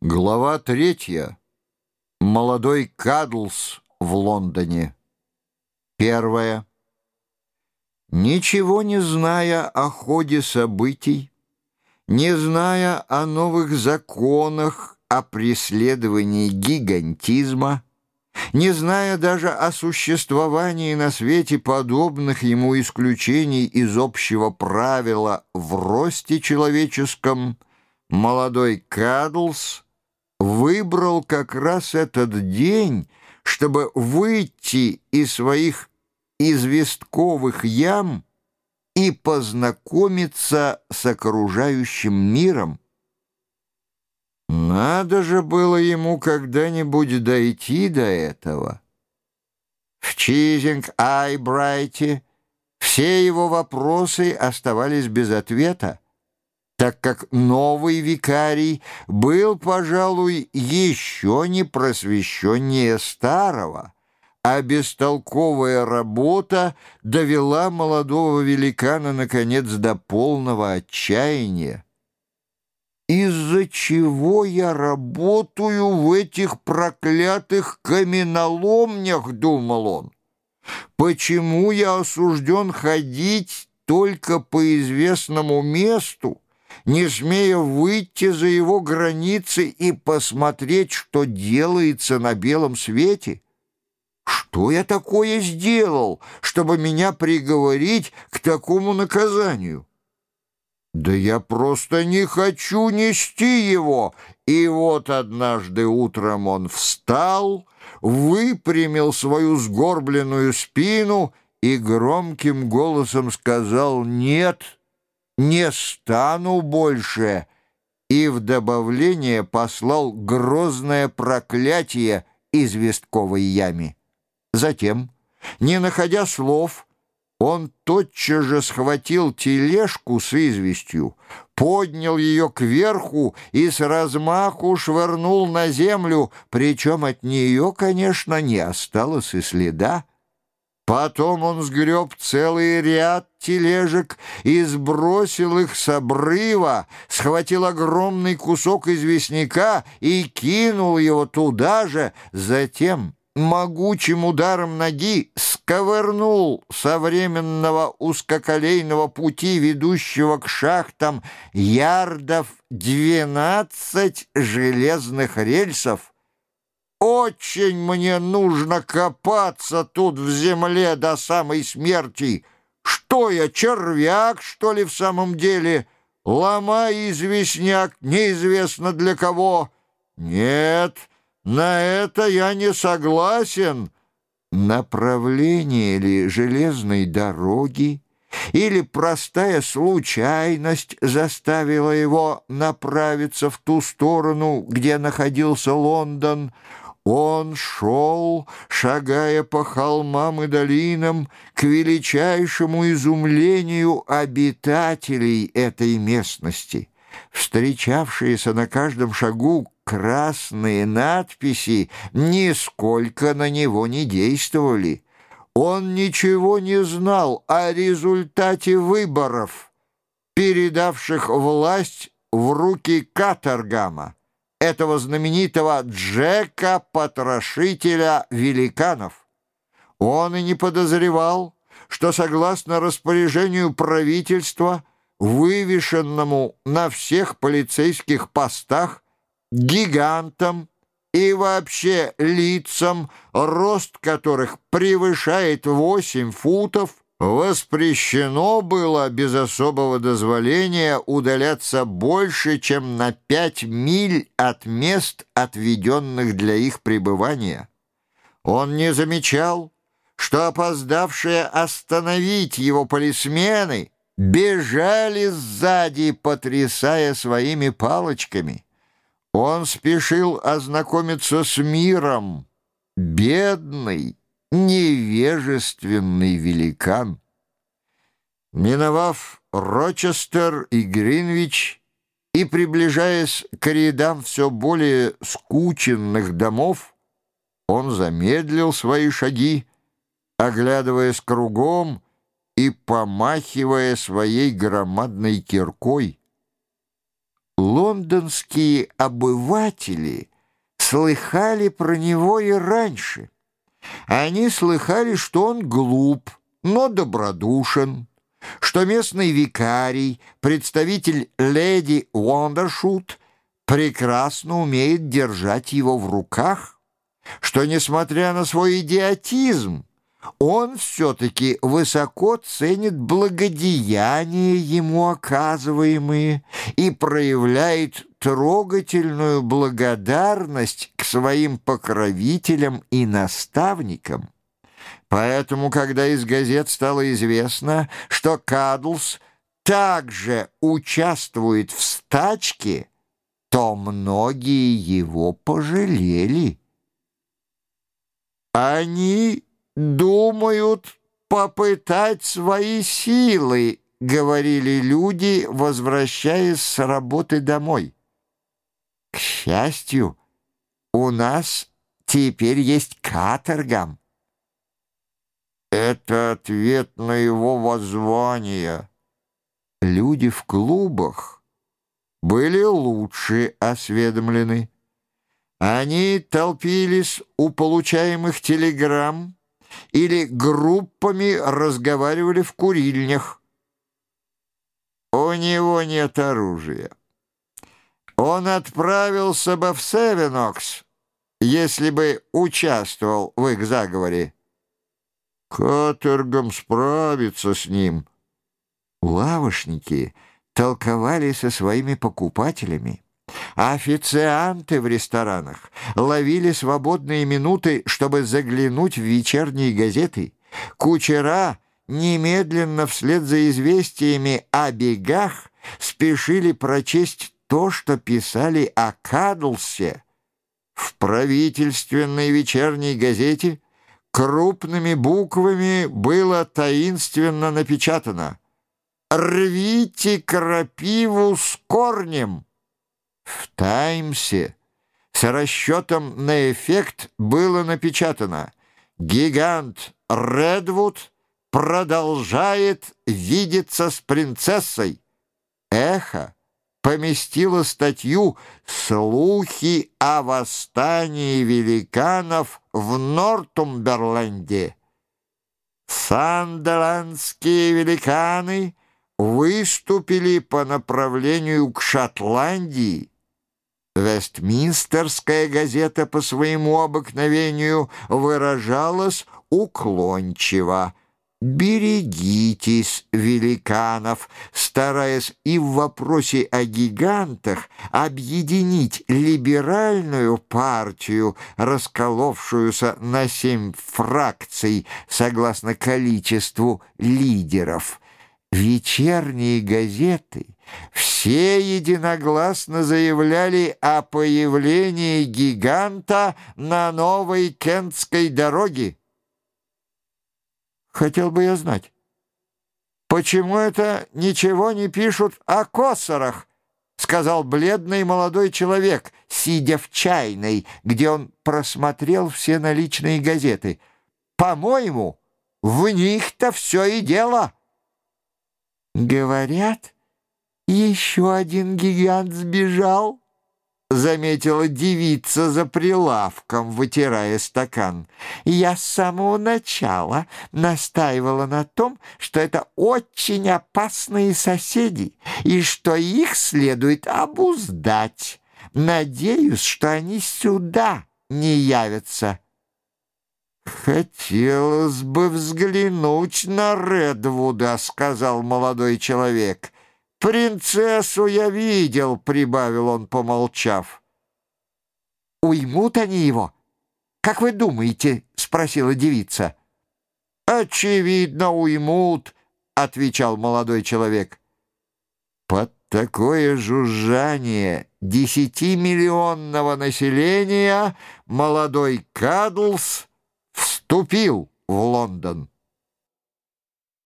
Глава третья. Молодой Кадлс в Лондоне. Первое. Ничего не зная о ходе событий, не зная о новых законах, о преследовании гигантизма, не зная даже о существовании на свете подобных ему исключений из общего правила в росте человеческом, молодой Кадлс — выбрал как раз этот день, чтобы выйти из своих известковых ям и познакомиться с окружающим миром. Надо же было ему когда-нибудь дойти до этого. В Чизинг-Айбрайте все его вопросы оставались без ответа так как новый викарий был, пожалуй, еще не просвещеннее старого, а бестолковая работа довела молодого великана, наконец, до полного отчаяния. «Из-за чего я работаю в этих проклятых каменоломнях?» — думал он. «Почему я осужден ходить только по известному месту?» Не смея выйти за его границы и посмотреть, что делается на белом свете? Что я такое сделал, чтобы меня приговорить к такому наказанию? Да я просто не хочу нести его. И вот однажды утром он встал, выпрямил свою сгорбленную спину и громким голосом сказал «нет» не стану больше!» и в добавление послал грозное проклятие известковой яме. Затем, не находя слов, он тотчас же схватил тележку с известью, поднял ее кверху и с размаху швырнул на землю, причем от нее, конечно, не осталось и следа. Потом он сгреб целый ряд тележек и сбросил их с обрыва, схватил огромный кусок известняка и кинул его туда же, затем могучим ударом ноги сковырнул со временного узкоколейного пути, ведущего к шахтам, ярдов двенадцать железных рельсов, очень мне нужно копаться тут в земле до самой смерти. Что я, червяк, что ли, в самом деле? Ломай известняк, неизвестно для кого. Нет, на это я не согласен. Направление ли железной дороги или простая случайность заставила его направиться в ту сторону, где находился Лондон — он шел, шагая по холмам и долинам, к величайшему изумлению обитателей этой местности. Встречавшиеся на каждом шагу красные надписи нисколько на него не действовали. Он ничего не знал о результате выборов, передавших власть в руки Каторгама этого знаменитого Джека-потрошителя великанов. Он и не подозревал, что согласно распоряжению правительства, вывешенному на всех полицейских постах, гигантам и вообще лицам, рост которых превышает 8 футов, Воспрещено было без особого дозволения удаляться больше, чем на пять миль от мест, отведенных для их пребывания. Он не замечал, что опоздавшие остановить его полисмены бежали сзади, потрясая своими палочками. Он спешил ознакомиться с миром, бедный, невежественный великан. Миновав Рочестер и Гринвич и приближаясь к рядам все более скученных домов, он замедлил свои шаги, оглядываясь кругом и помахивая своей громадной киркой. Лондон лондонские обыватели слыхали про него и раньше. Они слыхали, что он глуп, но добродушен, что местный викарий, представитель леди Уондершут, прекрасно умеет держать его в руках, что, несмотря на свой идиотизм, он все-таки высоко ценит благодеяния ему оказываемые и проявляет трогательную благодарность к своим покровителям и наставникам. Поэтому, когда из газет стало известно, что Кадлс также участвует в стачке, то многие его пожалели. Они думают попытать свои силы, говорили люди, возвращаясь с работы домой. К счастью, у нас теперь есть каторгам. Это ответ на его воззвание. Люди в клубах были лучше осведомлены. Они толпились у получаемых телеграмм, или группами разговаривали в курильнях. У него нет оружия. Он отправился бы в Севенокс, если бы участвовал в их заговоре. Катергом справиться с ним. Лавошники толковали со своими покупателями. Официанты в ресторанах ловили свободные минуты, чтобы заглянуть в вечерние газеты. Кучера немедленно вслед за известиями о бегах спешили прочесть то, что писали о Кадлсе. В правительственной вечерней газете крупными буквами было таинственно напечатано «Рвите крапиву с корнем». «Таймсе» с расчетом на эффект было напечатано «Гигант Редвуд продолжает видеться с принцессой». «Эхо» поместило статью «Слухи о восстании великанов в Нортумберленде». Сандерландские великаны выступили по направлению к Шотландии, Вестминстерская газета по своему обыкновению выражалась уклончиво. «Берегитесь великанов», стараясь и в вопросе о гигантах объединить либеральную партию, расколовшуюся на семь фракций согласно количеству лидеров – вечерние газеты все единогласно заявляли о появлении гиганта на новой Кентской дороге. Хотел бы я знать, почему это ничего не пишут о косорах, сказал бледный молодой человек, сидя в чайной, где он просмотрел все наличные газеты. По-моему, в них-то все и дело. «Говорят, еще один гигант сбежал», — заметила девица за прилавком, вытирая стакан. «Я с самого начала настаивала на том, что это очень опасные соседи и что их следует обуздать. Надеюсь, что они сюда не явятся». «Хотелось бы взглянуть на Редвуда», — сказал молодой человек. «Принцессу я видел», — прибавил он, помолчав. «Уймут они его? Как вы думаете?» — спросила девица. «Очевидно, уймут», — отвечал молодой человек. Под такое жужжание десятимиллионного населения молодой Кадлс вступил в Лондон.